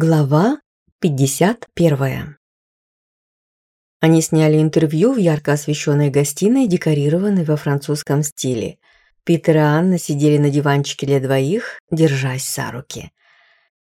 Глава 51. Они сняли интервью в ярко освещенной гостиной, декорированной во французском стиле. Питер и Анна сидели на диванчике для двоих, держась за руки.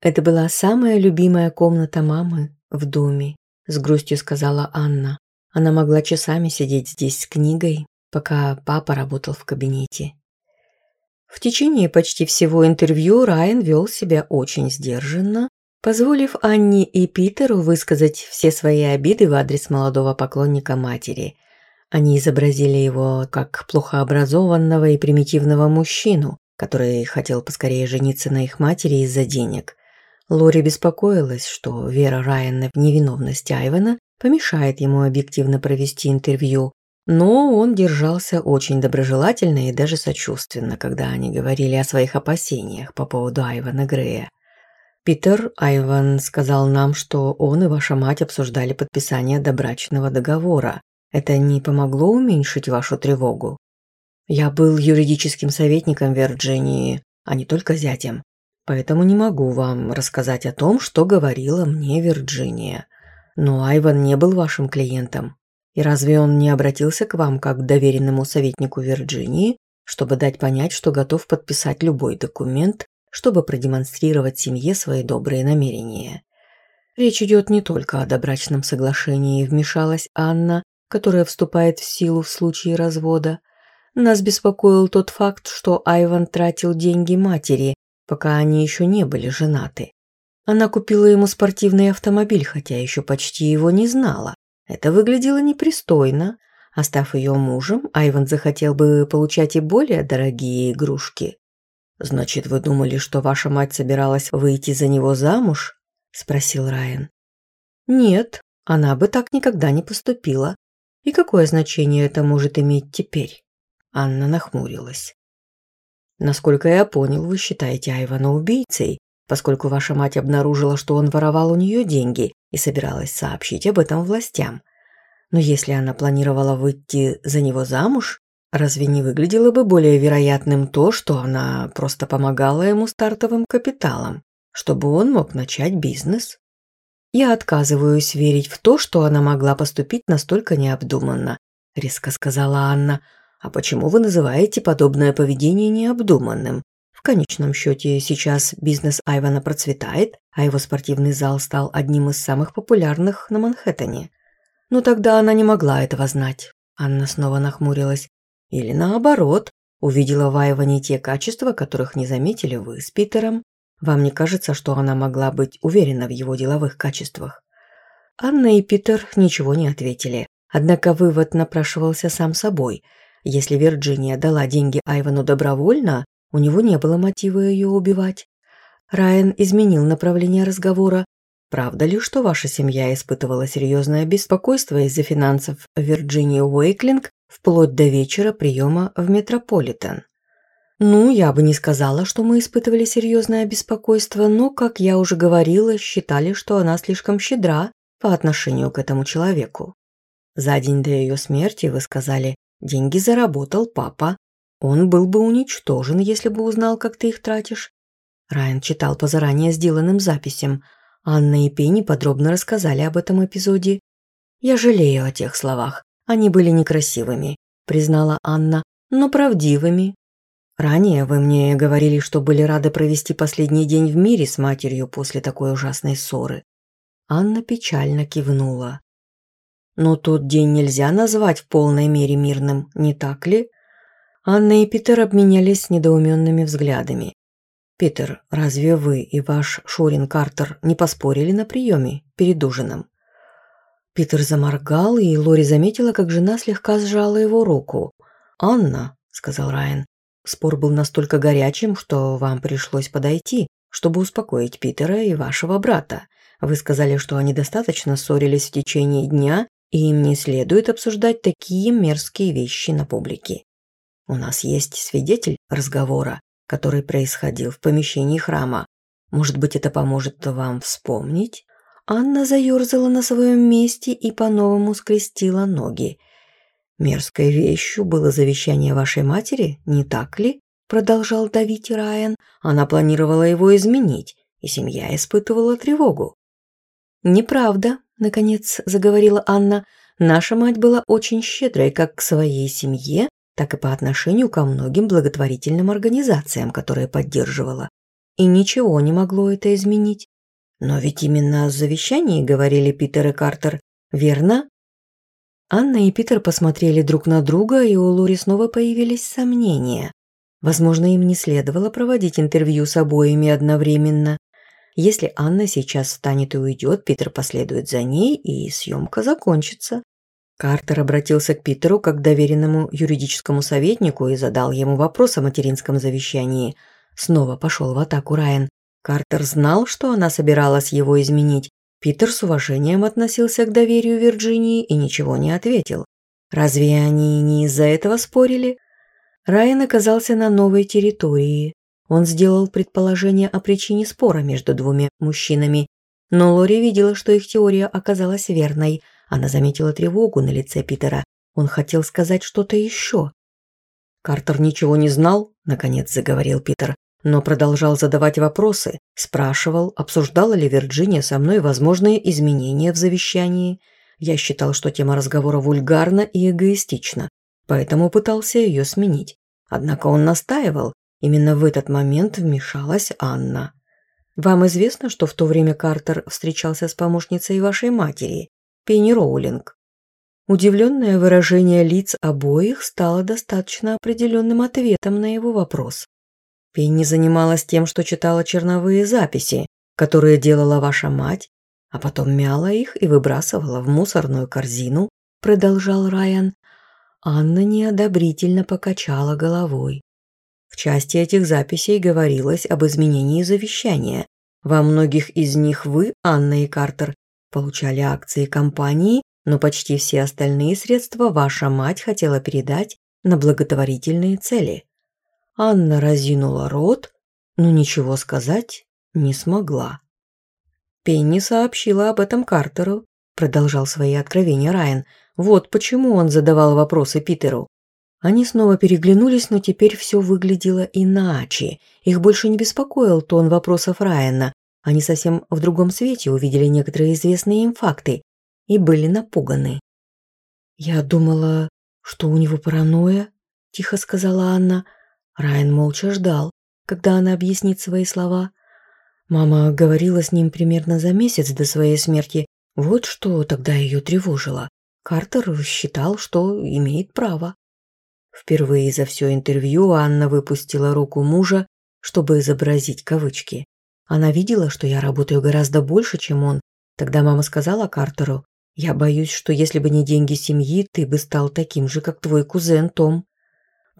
«Это была самая любимая комната мамы в доме», – с грустью сказала Анна. Она могла часами сидеть здесь с книгой, пока папа работал в кабинете. В течение почти всего интервью Райан вел себя очень сдержанно, позволив Анне и Питеру высказать все свои обиды в адрес молодого поклонника матери. Они изобразили его как плохо образованного и примитивного мужчину, который хотел поскорее жениться на их матери из-за денег. Лори беспокоилась, что вера Райана в невиновность Айвена помешает ему объективно провести интервью, но он держался очень доброжелательно и даже сочувственно, когда они говорили о своих опасениях по поводу Айвана Грея. Питер Айван сказал нам, что он и ваша мать обсуждали подписание добрачного договора. Это не помогло уменьшить вашу тревогу? Я был юридическим советником Вирджинии, а не только зятем. Поэтому не могу вам рассказать о том, что говорила мне Вирджиния. Но Айван не был вашим клиентом. И разве он не обратился к вам как к доверенному советнику Вирджинии, чтобы дать понять, что готов подписать любой документ, чтобы продемонстрировать семье свои добрые намерения. Речь идет не только о добрачном соглашении, вмешалась Анна, которая вступает в силу в случае развода. Нас беспокоил тот факт, что Айван тратил деньги матери, пока они еще не были женаты. Она купила ему спортивный автомобиль, хотя еще почти его не знала. Это выглядело непристойно. А ее мужем, Айван захотел бы получать и более дорогие игрушки. «Значит, вы думали, что ваша мать собиралась выйти за него замуж?» – спросил Райан. «Нет, она бы так никогда не поступила. И какое значение это может иметь теперь?» Анна нахмурилась. «Насколько я понял, вы считаете Айвана убийцей, поскольку ваша мать обнаружила, что он воровал у нее деньги и собиралась сообщить об этом властям. Но если она планировала выйти за него замуж, Разве не выглядело бы более вероятным то, что она просто помогала ему стартовым капиталом, чтобы он мог начать бизнес? Я отказываюсь верить в то, что она могла поступить настолько необдуманно, резко сказала Анна. А почему вы называете подобное поведение необдуманным? В конечном счете сейчас бизнес Айвана процветает, а его спортивный зал стал одним из самых популярных на Манхэттене. Но тогда она не могла этого знать. Или наоборот, увидела Ваева не те качества, которых не заметили вы с Питером. Вам не кажется, что она могла быть уверена в его деловых качествах? Анна и Питер ничего не ответили. Однако вывод напрашивался сам собой. Если Вирджиния дала деньги Айвану добровольно, у него не было мотива ее убивать. Райан изменил направление разговора, Правда ли, что ваша семья испытывала серьезное беспокойство из-за финансов Вирджинии Уэйклинг вплоть до вечера приема в Метрополитен? Ну, я бы не сказала, что мы испытывали серьезное беспокойство, но, как я уже говорила, считали, что она слишком щедра по отношению к этому человеку. За день до ее смерти вы сказали «деньги заработал папа». Он был бы уничтожен, если бы узнал, как ты их тратишь. Райан читал по заранее сделанным записям – Анна и Пенни подробно рассказали об этом эпизоде. «Я жалею о тех словах. Они были некрасивыми», – признала Анна, – «но правдивыми». «Ранее вы мне говорили, что были рады провести последний день в мире с матерью после такой ужасной ссоры». Анна печально кивнула. «Но тот день нельзя назвать в полной мере мирным, не так ли?» Анна и Питер обменялись недоуменными взглядами. «Питер, разве вы и ваш Шурин Картер не поспорили на приеме перед ужином?» Питер заморгал, и Лори заметила, как жена слегка сжала его руку. «Анна», — сказал Райан, — «спор был настолько горячим, что вам пришлось подойти, чтобы успокоить Питера и вашего брата. Вы сказали, что они достаточно ссорились в течение дня, и им не следует обсуждать такие мерзкие вещи который происходил в помещении храма. Может быть, это поможет вам вспомнить? Анна заерзала на своем месте и по-новому скрестила ноги. «Мерзкой вещью было завещание вашей матери, не так ли?» Продолжал давить Райан. Она планировала его изменить, и семья испытывала тревогу. «Неправда», – наконец заговорила Анна. «Наша мать была очень щедрой как к своей семье, так и по отношению ко многим благотворительным организациям, которые поддерживала. И ничего не могло это изменить. Но ведь именно о завещании говорили Питер и Картер, верно? Анна и Питер посмотрели друг на друга, и у Лори снова появились сомнения. Возможно, им не следовало проводить интервью с обоими одновременно. Если Анна сейчас встанет и уйдет, Питер последует за ней, и съемка закончится. Картер обратился к Питеру как доверенному юридическому советнику и задал ему вопрос о материнском завещании. Снова пошел в атаку Райан. Картер знал, что она собиралась его изменить. Питер с уважением относился к доверию Вирджинии и ничего не ответил. Разве они не из-за этого спорили? Райан оказался на новой территории. Он сделал предположение о причине спора между двумя мужчинами. Но Лори видела, что их теория оказалась верной – она заметила тревогу на лице Питера. Он хотел сказать что-то еще. «Картер ничего не знал», – наконец заговорил Питер, но продолжал задавать вопросы, спрашивал, обсуждала ли Вирджиния со мной возможные изменения в завещании. Я считал, что тема разговора вульгарна и эгоистична, поэтому пытался ее сменить. Однако он настаивал, именно в этот момент вмешалась Анна. «Вам известно, что в то время Картер встречался с помощницей вашей матери?» Пенни Роулинг. Удивленное выражение лиц обоих стало достаточно определенным ответом на его вопрос. Пенни занималась тем, что читала черновые записи, которые делала ваша мать, а потом мяла их и выбрасывала в мусорную корзину, продолжал Райан. Анна неодобрительно покачала головой. В части этих записей говорилось об изменении завещания. Во многих из них вы, Анна и Картер, Получали акции компании, но почти все остальные средства ваша мать хотела передать на благотворительные цели. Анна разинула рот, но ничего сказать не смогла. Пенни сообщила об этом Картеру, продолжал свои откровения Райан. Вот почему он задавал вопросы Питеру. Они снова переглянулись, но теперь все выглядело иначе. Их больше не беспокоил тон вопросов Райана. Они совсем в другом свете увидели некоторые известные им факты и были напуганы. «Я думала, что у него паранойя», – тихо сказала Анна. Райан молча ждал, когда она объяснит свои слова. Мама говорила с ним примерно за месяц до своей смерти. Вот что тогда ее тревожило. Картер считал, что имеет право. Впервые за все интервью Анна выпустила руку мужа, чтобы изобразить кавычки. Она видела, что я работаю гораздо больше, чем он. Тогда мама сказала Картеру, «Я боюсь, что если бы не деньги семьи, ты бы стал таким же, как твой кузен Том».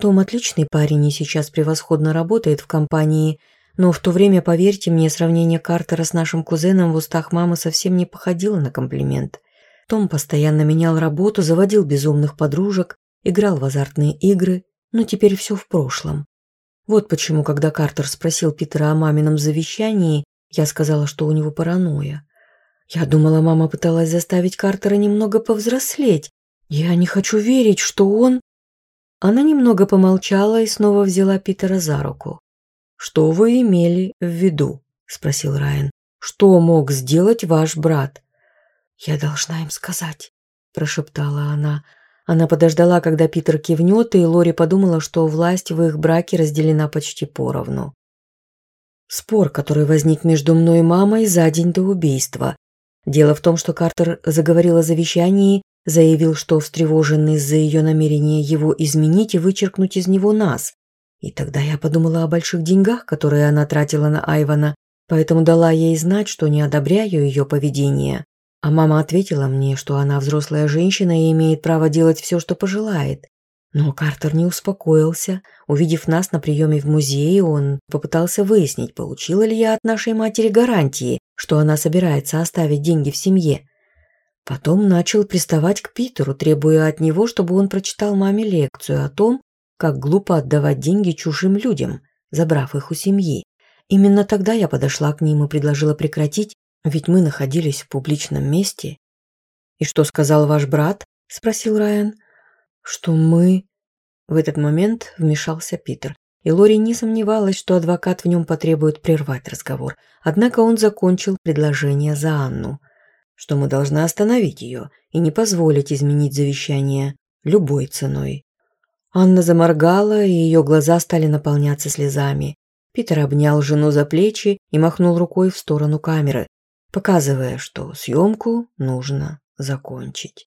Том отличный парень и сейчас превосходно работает в компании, но в то время, поверьте мне, сравнение Картера с нашим кузеном в устах мамы совсем не походило на комплимент. Том постоянно менял работу, заводил безумных подружек, играл в азартные игры, но теперь все в прошлом. Вот почему, когда Картер спросил Питера о мамином завещании, я сказала, что у него паранойя. Я думала, мама пыталась заставить Картера немного повзрослеть. Я не хочу верить, что он... Она немного помолчала и снова взяла Питера за руку. «Что вы имели в виду?» – спросил Райан. «Что мог сделать ваш брат?» «Я должна им сказать», – прошептала она. Она подождала, когда Питер кивнет, и Лори подумала, что власть в их браке разделена почти поровну. Спор, который возник между мной и мамой за день до убийства. Дело в том, что Картер заговорил о завещании, заявил, что встревожен из-за ее намерения его изменить и вычеркнуть из него нас. И тогда я подумала о больших деньгах, которые она тратила на Айвана, поэтому дала ей знать, что не одобряю ее поведение. А мама ответила мне, что она взрослая женщина и имеет право делать все, что пожелает. Но Картер не успокоился. Увидев нас на приеме в музее, он попытался выяснить, получила ли я от нашей матери гарантии, что она собирается оставить деньги в семье. Потом начал приставать к Питеру, требуя от него, чтобы он прочитал маме лекцию о том, как глупо отдавать деньги чужим людям, забрав их у семьи. Именно тогда Ведь мы находились в публичном месте. И что сказал ваш брат? Спросил Райан. Что мы... В этот момент вмешался Питер. И Лори не сомневалась, что адвокат в нем потребует прервать разговор. Однако он закончил предложение за Анну. Что мы должны остановить ее и не позволить изменить завещание любой ценой. Анна заморгала, и ее глаза стали наполняться слезами. Питер обнял жену за плечи и махнул рукой в сторону камеры, показывая, что съемку нужно закончить.